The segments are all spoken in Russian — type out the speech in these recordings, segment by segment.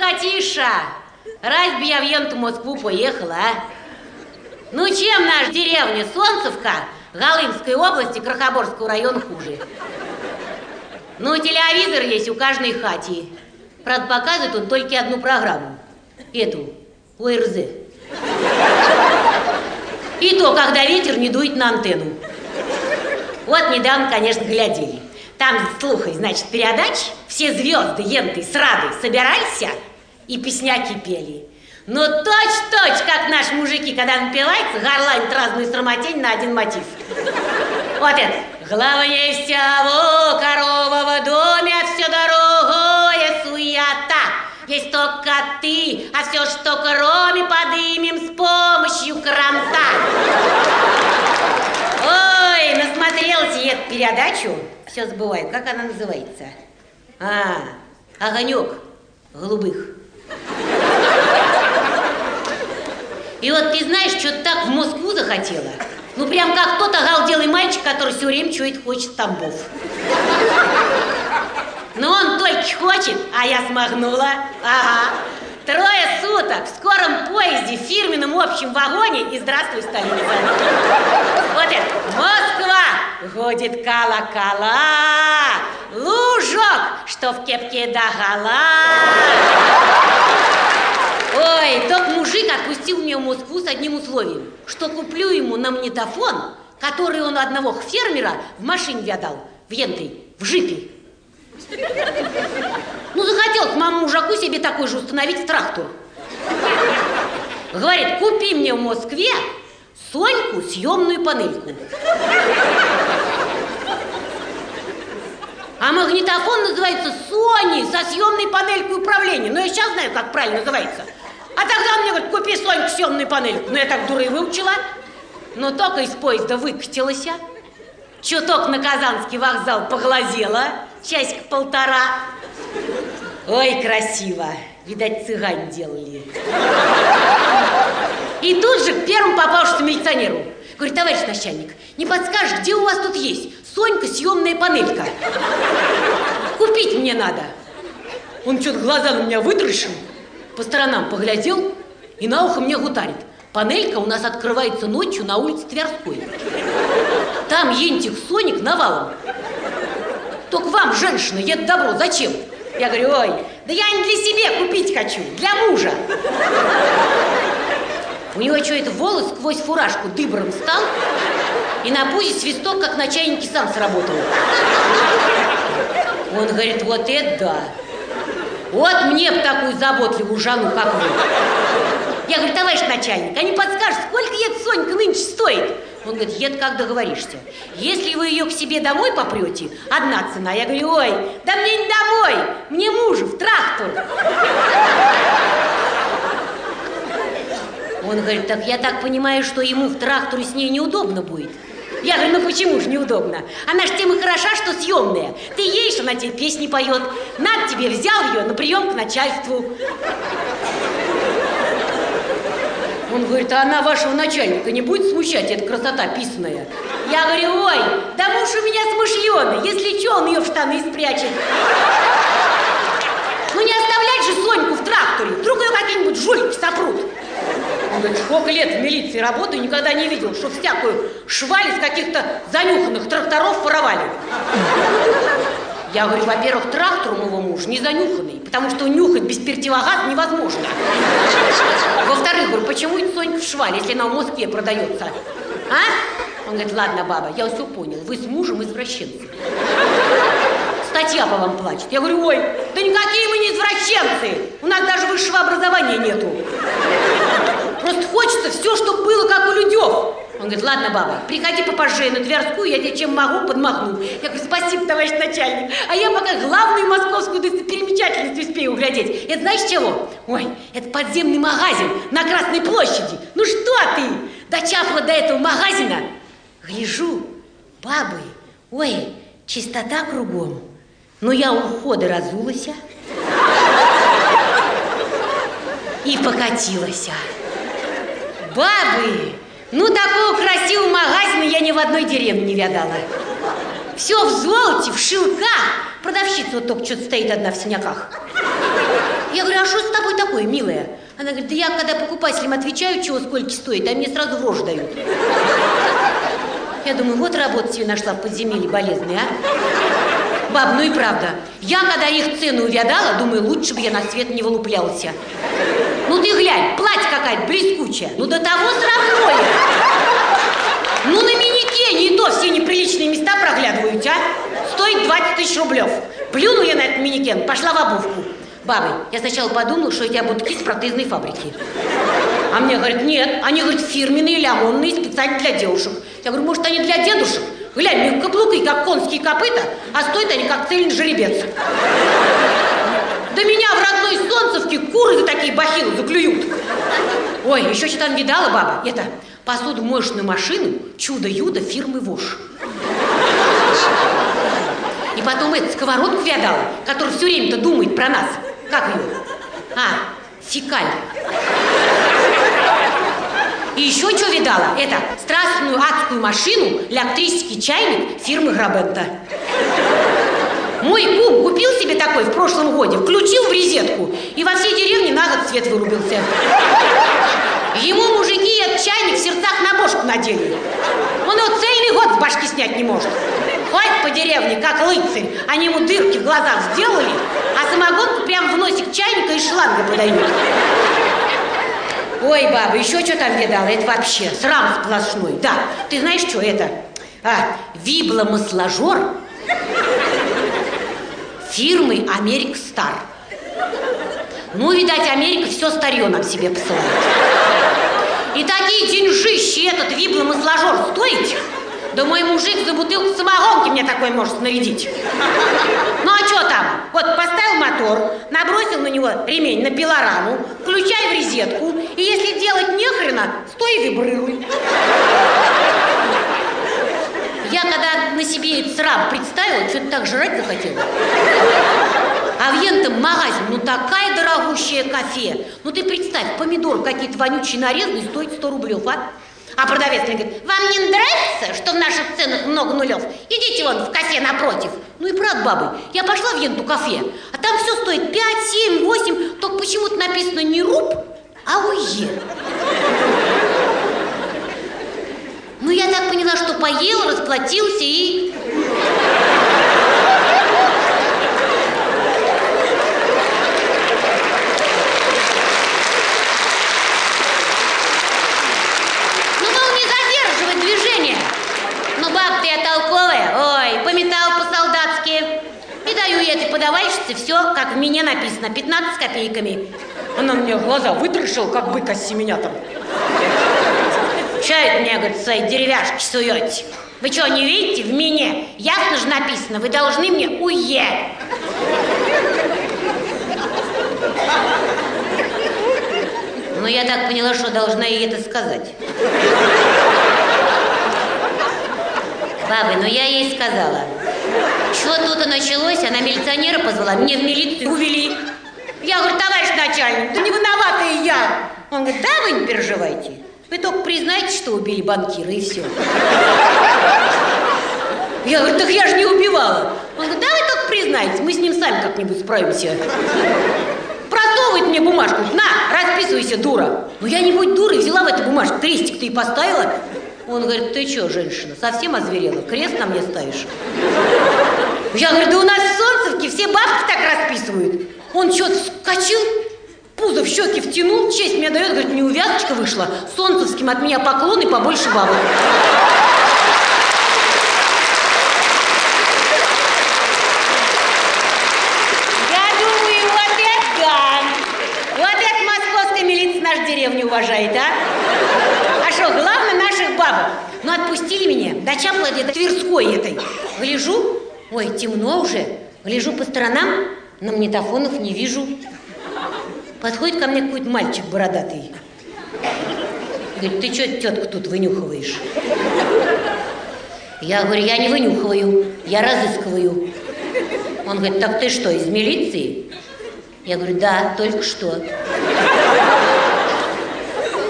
Катиша, разве я в енту Москву поехала, а? Ну чем наша деревня Солнцевка Голымской области Крохоборского района хуже? Ну, телевизор есть у каждой хати. Правда, показывает он только одну программу. Эту, ОРЗ. И то, когда ветер не дует на антенну. Вот недавно, конечно, глядели. Там, слухай, значит, передач, все звезды, енты, с Радой собирались и песняки пели. Ну, точь-точь, как наши мужики, когда напиваются, горланят разную срамотень на один мотив. Вот это. Главное всего корова в доме, а все дорогое суета. Есть только ты, а все, что кроме, подымем с помощью кранта. Ой, насмотрелась я передачу. Все забываю, как она называется? А, огонек голубых. И вот ты знаешь, что так в Москву захотела. Ну, прям как тот огалделый мальчик, который все время чует хочет Тамбов. Но он только хочет, а я смахнула. Ага. Трое суток в скором поезде, в фирменном общем вагоне и здравствуй, столица. Вот это. Москва! Ходит колокола. Лужок, что в кепке догола. Ой, тот мужик отпустил меня в Москву с одним условием, что куплю ему на магнитофон, который он одного фермера в машине видал, в ентой, в жипе. Ну, захотел к моему мужаку себе такой же установить в трактор. Говорит, купи мне в Москве Соньку съемную панельку. А магнитофон называется Sony со съемной панелькой управления. Но я сейчас знаю, как правильно называется. А тогда мне говорит, купи Соньку съемную панельку. Ну, я так дура и выучила. Но только из поезда выкатилась. Чуток на Казанский вокзал поглазела. Часик полтора. Ой, красиво. Видать, цыгань делали. И тут же к первому попавшемуся милиционеру. Говорит, товарищ начальник, не подскажешь, где у вас тут есть Сонька съемная панелька? Купить мне надо. Он что-то глаза на меня вытращил, по сторонам поглядел и на ухо мне гутарит. Панелька у нас открывается ночью на улице Тверской. Там ентих Соник навалом. Только вам, женщина, это добро, зачем? Я говорю, ой, да я не для себя купить хочу, для мужа. У него что, это волос сквозь фуражку дыбром стал, и на пузе свисток, как на чайнике, сам сработал. Он говорит, вот это да. Вот мне б такую заботливую жену, как вы. Я говорю, товарищ начальник, а не подскажешь, сколько эта Сонька нынче стоит? Он говорит, ед, как договоришься. Если вы ее к себе домой попрете, одна цена. Я говорю, ой, да мне не домой, мне мужу в трактор. Он говорит, так я так понимаю, что ему в тракторе с ней неудобно будет. Я говорю, ну почему же неудобно? Она ж тем и хороша, что съемная. Ты что она тебе песни поет. Над тебе взял ее на прием к начальству. Он говорит, а она вашего начальника не будет смущать, эта красота писаная? Я говорю, ой, да муж у меня смышленый, если что, он ее в штаны спрячет. Ну не оставлять же Соньку в тракторе, вдруг ее какие-нибудь жулики сопрут. Он говорит, сколько лет в милиции работаю, никогда не видел, что всякую шваль из каких-то занюханных тракторов воровали. Я говорю, во-первых, трактор у моего мужа не занюханный, потому что нюхать без противогаза невозможно. Во-вторых, говорю, почему это Сонька в швале, если она в Москве продается? А? Он говорит, ладно, баба, я все понял, вы с мужем извращенцы. Статья по вам плачет. Я говорю, ой, да никакие мы не извращенцы. У нас даже высшего образования нету. Просто хочется все, чтобы было как у людей. Он говорит, ладно, баба, приходи попозже на Тверскую, я тебе чем могу подмахну. Я говорю, спасибо, товарищ начальник. А я пока главную московскую достопримечательность успею углядеть. Это знаешь чего? Ой, это подземный магазин на Красной площади. Ну что ты? Дочапла до этого магазина. Гляжу, бабы, ой, чистота кругом. Но я у входа разулась и покатилась. Бабы, ну такого красивого магазина я ни в одной деревне не видала. Все в золоте, в шелках. Продавщица вот только что-то стоит одна в синяках. Я говорю, а что с тобой такое, милая? Она говорит, да я когда покупателям отвечаю, чего сколько стоит, а мне сразу в рожь дают. Я думаю, вот работу себе нашла в подземелье болезной, а? Баб, ну и правда, я когда их цену увядала, думаю, лучше бы я на свет не вылуплялся. Ну ты глянь, платье какая-то блескучая, ну до того сравное. Ну на миникене и то все неприличные места проглядывают, а? Стоит 20 тысяч рублев. Плюну я на этот миникен, пошла в обувку. Бабы, я сначала подумала, что у тебя будут с протезной фабрики. А мне говорят, нет, они, говорят, фирменные, лямонные, специально для девушек. Я говорю, может, они для дедушек? Глянь, у них каблуки, как конские копыта, а стоят они, как цельный жеребец. Да меня в родной Солнцевке куры за такие бахилы заклюют. Ой, еще что там видала, баба? Это посуду моечную машину чудо-юдо фирмы ВОЖ. И потом эту сковородку видала, которая все время-то думает про нас. Как ее? А, фекаль. И еще что видала? Это страстную адскую машину, электрический чайник фирмы Грабента. Мой кум купил себе такой в прошлом годе, включил в резетку, и во всей деревне на год свет вырубился. Ему мужики этот чайник в сердцах на бошку надели. Он его цельный год с башки снять не может. Ходит по деревне, как лыцарь. Они ему дырки в глазах сделали, а самогонку прям в носик чайника и шланга подают. Ой, баба, еще что там видала? Это вообще срам сплошной. Да, ты знаешь, что это? А, вибломасложор фирмы Америк Стар. Ну, видать, Америка все старье нам себе посылает. И такие деньжищи этот вибломасложор стоит, да мой мужик за бутылку самогонки мне такой может снарядить. Ну а что там? Вот поставил мотор, набросил на него ремень на пилораму, включай в резетку, и если делать нехрена, стой и вибрируй. Я когда на себе этот срам представила, что-то так жрать захотела. А в ентом магазин, ну такая дорогущая кофе. Ну ты представь, помидор какие-то вонючие нарезанные стоит 100 рублев, а? А продавец мне говорит, вам не нравится, что в наших ценах много нулев? Идите вон в кафе напротив. Ну и правда, бабы, я пошла в Енту кафе, а там все стоит 5, 7, 8, только почему-то написано не руб, а уе. Ну, я так поняла, что поел, расплатился и... подавальщице все, как в мене написано, 15 копейками. Она мне глаза вытряшила, как бык осеменятом. Чай мне, говорит, свои деревяшки суете? Вы что, не видите? В мене ясно же написано, вы должны мне уе. Ну, я так поняла, что должна ей это сказать. Бабы, ну я ей сказала. Что тут и началось, она милиционера позвала, мне в милицию увели. Я говорю, товарищ начальник, да не виновата и я. Он говорит, да вы не переживайте. Вы только признайте, что убили банкира, и все. Я говорю, так я же не убивала. Он говорит, да вы только признайте, мы с ним сами как-нибудь справимся. Просовывает мне бумажку, на, расписывайся, дура. Ну я не будь дурой, взяла в эту бумажку, крестик ты и поставила. Он говорит, ты что, женщина, совсем озверела? Крест на мне ставишь? Я говорю, да у нас в Солнцевке все бабки так расписывают. Он что-то вскочил, в щеки втянул, честь мне дает, говорит, не увязочка вышла, Солнцевским от меня поклон и побольше милиция нашу деревню уважает, а? А что, главное наших бабок. Ну, отпустили меня, до чапла где-то Тверской этой. Гляжу, Ой, темно уже. Гляжу по сторонам, на магнитофонов не вижу. Подходит ко мне какой-то мальчик бородатый. Говорит, ты что, тетка, тут вынюхиваешь? Я говорю, я не вынюхиваю, я разыскиваю. Он говорит, так ты что, из милиции? Я говорю, да, только что.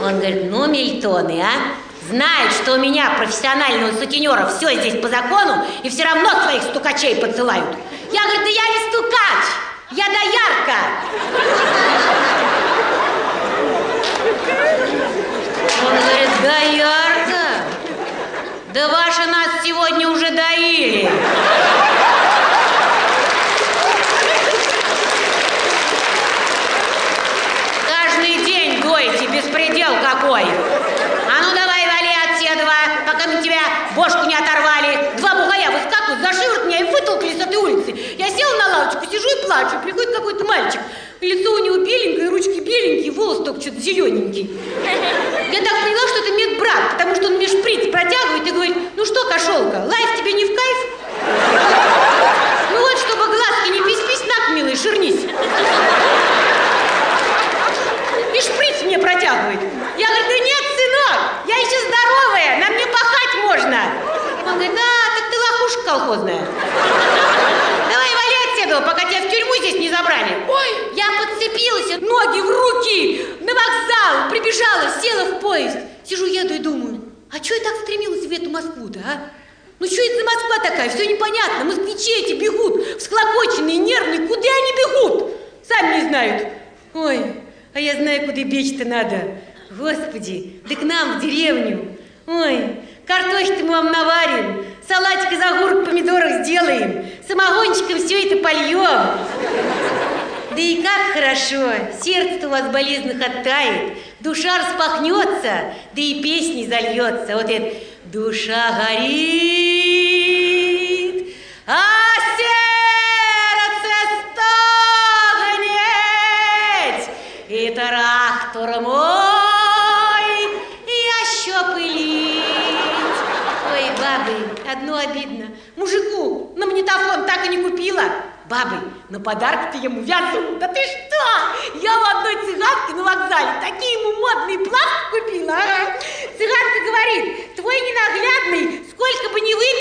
Он говорит, ну, мильтоны, а? знает, что у меня, профессионального сутенера, все здесь по закону, и все равно своих стукачей подсылают. Я говорю, да я не стукач, Я доярка. Он говорит, доярка? Да ваши нас сегодня уже доили. Каждый день доите, беспредел какой. А ну давай, вали от седова, пока мы тебя бошку не оторвали. Два выскакивают за шиворот меня и вытолкали с этой улицы. Я села на лавочку, сижу и плачу. Приходит какой-то мальчик. Лицо у него беленькое, беленькие, волос только что-то зелененький. Я так поняла, что это медбрат, потому что он мне шприц протягивает и говорит, ну что, кошелка, лайф тебе не в кайф? Ну вот, чтобы глазки не пись-пись, на, милый, ширнись. И шприц мне протягивает. Я говорю, да нет, сынок, я еще здоровая, на мне пахать можно. Он говорит, а, так ты лохушка колхозная. Давай вали отседова, пока тебя в тюрьму здесь не забрали. Ой, я подцепилась, ноги в руки, на вокзал, прибежала, села в поезд. Сижу, еду и думаю, а что я так стремилась в эту Москву-то, а? Ну что это за Москва такая? Все непонятно. Москвичи эти бегут, всклокоченные, нервные. Куда они бегут? Сами не знают. Ой, а я знаю, куда бечь-то надо. Господи, да к нам в деревню. Ой, картошки мы вам наварим, салатик из огурок, помидоров сделаем, самогончиком все это польем. Да и как хорошо, сердце у вас болезненных оттает, душа распахнется, да и песни зальется. Вот это душа горит, а сердце стогнет, и трактор мой еще пылить. Ой, бабы, одно обидно. Мужику на магнитофон так и не купила. Бабы, на подарок ты ему вязу. Да ты что? Я у одной цыганки на вокзале такие ему модные платья купила. А? Цыганка говорит, твой ненаглядный, сколько бы не выпил,